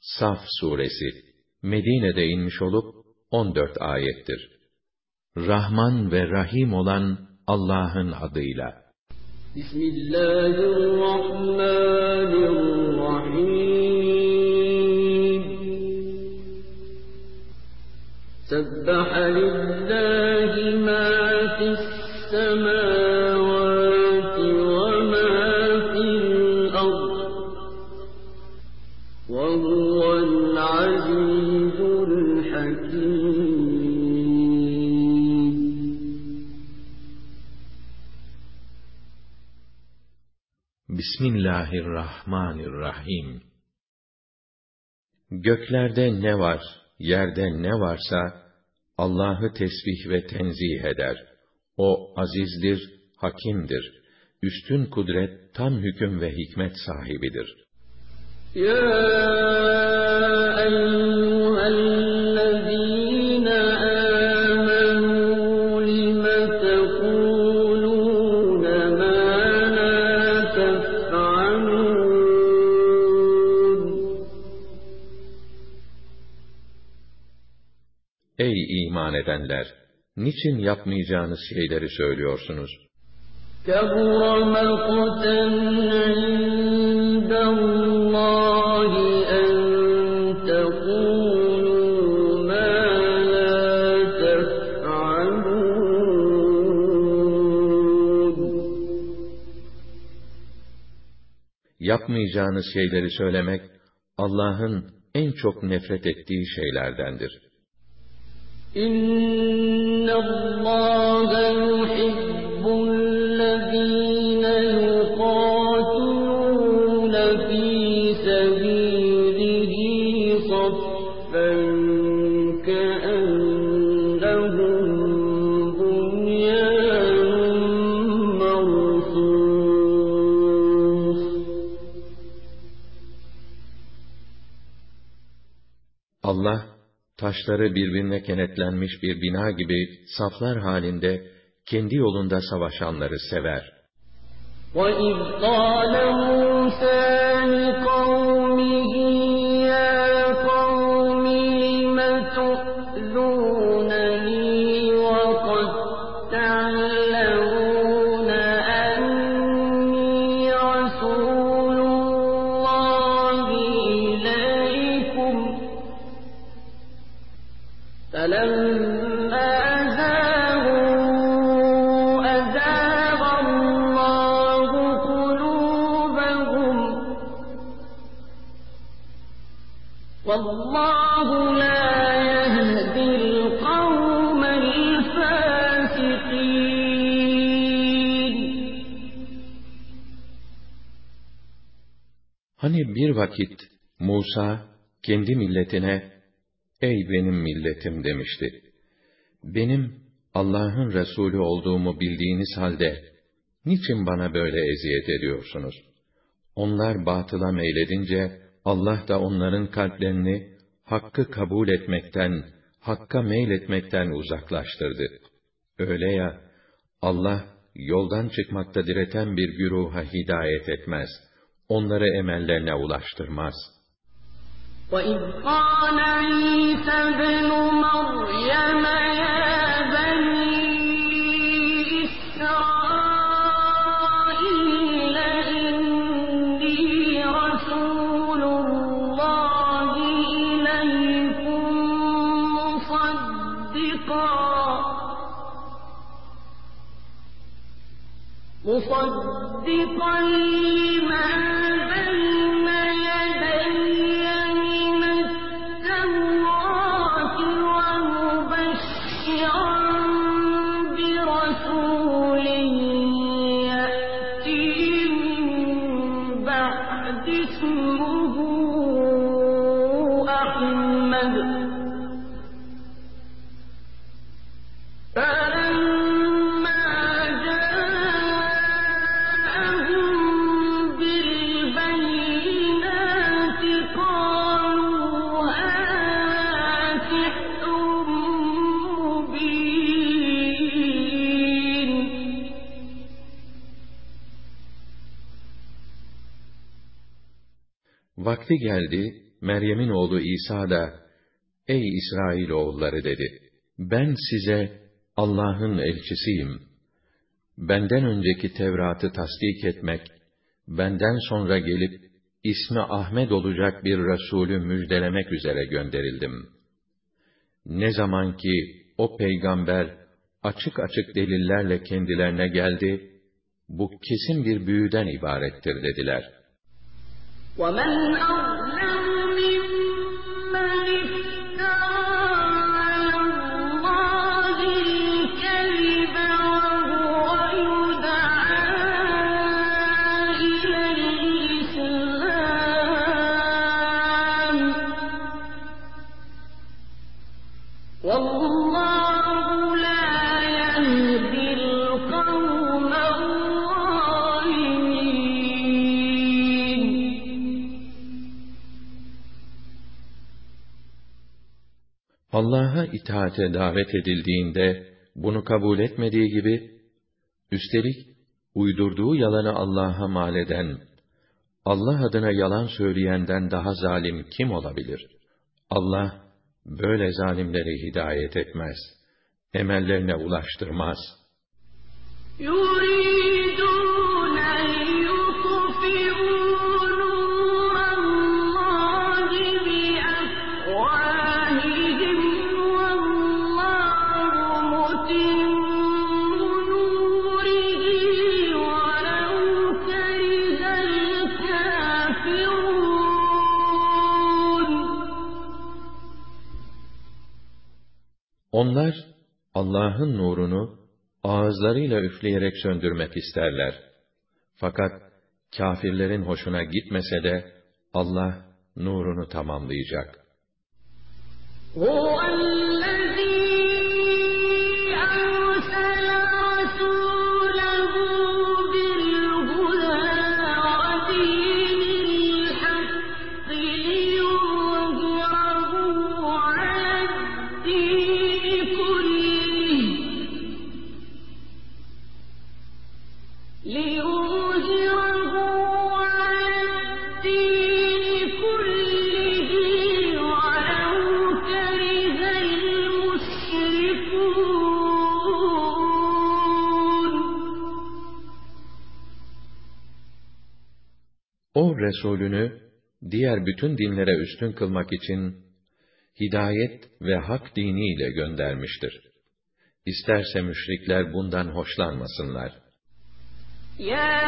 Saf suresi Medine'de inmiş olup 14 ayettir. Rahman ve Rahim olan Allah'ın adıyla. Bismillahirrahmanirrahim. Sebbaha lillahi Bismillahirrahmanirrahim. Göklerde ne var, yerde ne varsa Allah'ı tesbih ve tenzih eder. O azizdir, hakimdir. Üstün kudret, tam hüküm ve hikmet sahibidir. Ya Ey iman edenler! Niçin yapmayacağınız şeyleri söylüyorsunuz? كبر مقتا عند الله أن تقولوا ما لا تفعلون Yapmayacağınız şeyleri söylemek, Allah'ın en çok nefret ettiği şeylerdendir. إن الله يحب الذين يقاتلون في سبيله صفا كأنهم بنيان مرصوص Allah, taşları birbirine kenetlenmiş bir bina gibi saflar halinde kendi yolunda savaşanları sever. وَإِذْ قَالَ مُوسَى Vallahu la yehdil kavmel fasikin. Hani bir vakit Musa kendi milletine ey benim milletim demişti. Benim Allah'ın Resulü olduğumu bildiğiniz halde niçin bana böyle eziyet ediyorsunuz? Onlar batıla meyledince Allah da onların kalplerini hakkı kabul etmekten, hakka meyletmekten uzaklaştırdı. Öyle ya, Allah yoldan çıkmakta direten bir güruha hidayet etmez. Onları emellerine ulaştırmaz. وَإِذْ قَالَ عِيسَى ابْنُ مَرْيَمَ مُصَدِّقًا لِّمَا بَيْنَ Vakti geldi, Meryem'in oğlu İsa da, Ey İsrail oğulları dedi, ben size Allah'ın elçisiyim. Benden önceki Tevrat'ı tasdik etmek, benden sonra gelip, ismi Ahmet olacak bir Resulü müjdelemek üzere gönderildim. Ne zaman ki o peygamber açık açık delillerle kendilerine geldi, bu kesin bir büyüden ibarettir dediler. ومن أظلم ممن افترى على الله الكذب وهو يدعى إلى الإسلام والله Allah'a itaate davet edildiğinde bunu kabul etmediği gibi, üstelik uydurduğu yalanı Allah'a mal eden, Allah adına yalan söyleyenden daha zalim kim olabilir? Allah böyle zalimleri hidayet etmez, emellerine ulaştırmaz. يُرِيدُونَ Onlar Allah'ın nurunu ağızlarıyla üfleyerek söndürmek isterler. Fakat kâfirlerin hoşuna gitmese de Allah nurunu tamamlayacak. Resulünü diğer bütün dinlere üstün kılmak için hidayet ve hak diniyle göndermiştir. İsterse müşrikler bundan hoşlanmasınlar. Ya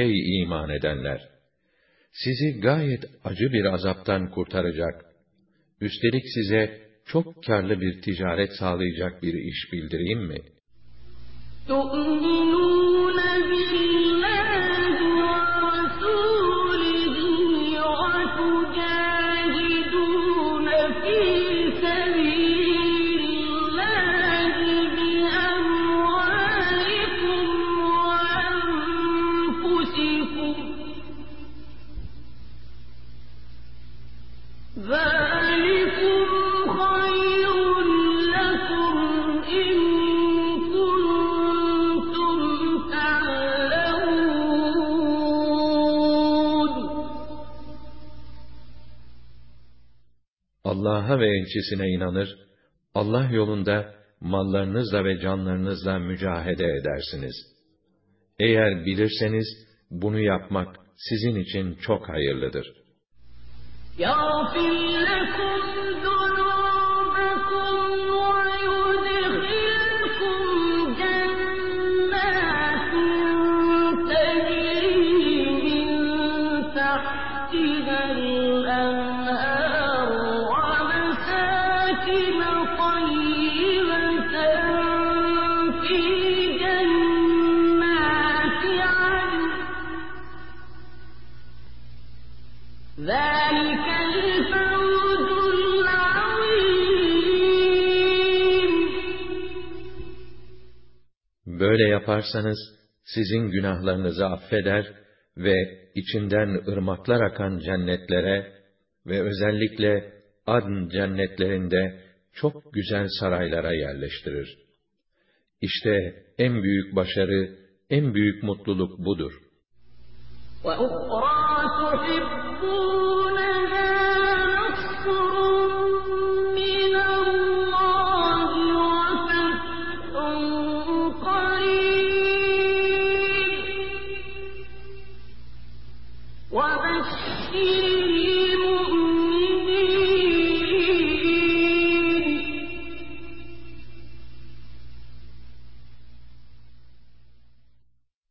Ey iman edenler! Sizi gayet acı bir azaptan kurtaracak, üstelik size çok karlı bir ticaret sağlayacak bir iş bildireyim mi? Allah'a ve elçisine inanır, Allah yolunda mallarınızla ve canlarınızla mücahede edersiniz. Eğer bilirseniz, bunu yapmak sizin için çok hayırlıdır. يَغْفِرْ لَكُمْ Böyle yaparsanız, sizin günahlarınızı affeder ve içinden ırmaklar akan cennetlere ve özellikle adn cennetlerinde çok güzel saraylara yerleştirir. İşte en büyük başarı, en büyük mutluluk budur. وَأُخْرَى تُحِبُّونَهَا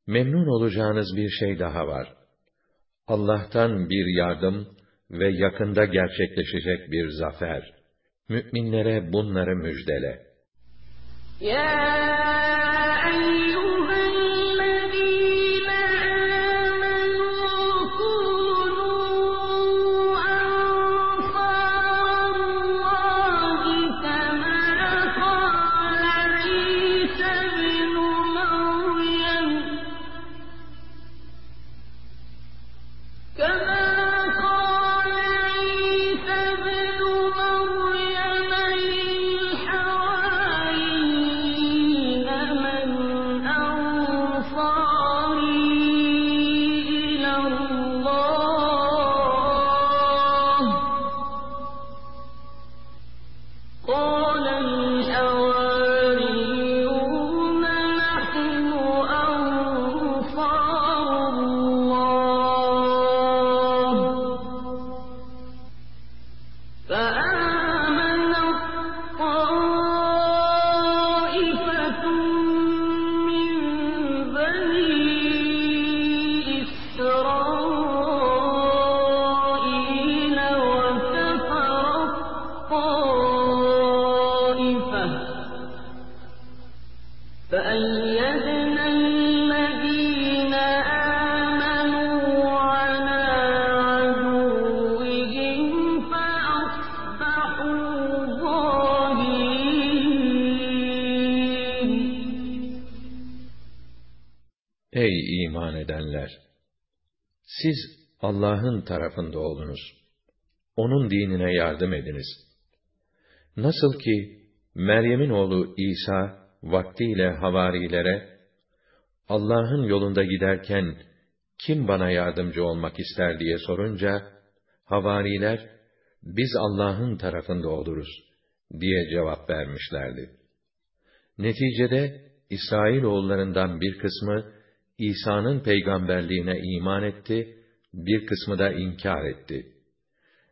Memnun olacağınız bir şey daha var. Allah'tan bir yardım ve yakında gerçekleşecek bir zafer. Müminlere bunları müjdele. يَا Ey iman edenler! Siz Allah'ın tarafında olunuz. Onun dinine yardım ediniz. Nasıl ki Meryem'in oğlu İsa vaktiyle havarilere Allah'ın yolunda giderken kim bana yardımcı olmak ister diye sorunca havariler biz Allah'ın tarafında oluruz diye cevap vermişlerdi. Neticede İsrail oğullarından bir kısmı İsa'nın peygamberliğine iman etti, bir kısmı da inkar etti.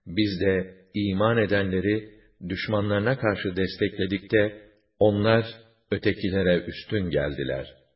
Biz de iman edenleri düşmanlarına karşı destekledik de onlar ötekilere üstün geldiler.''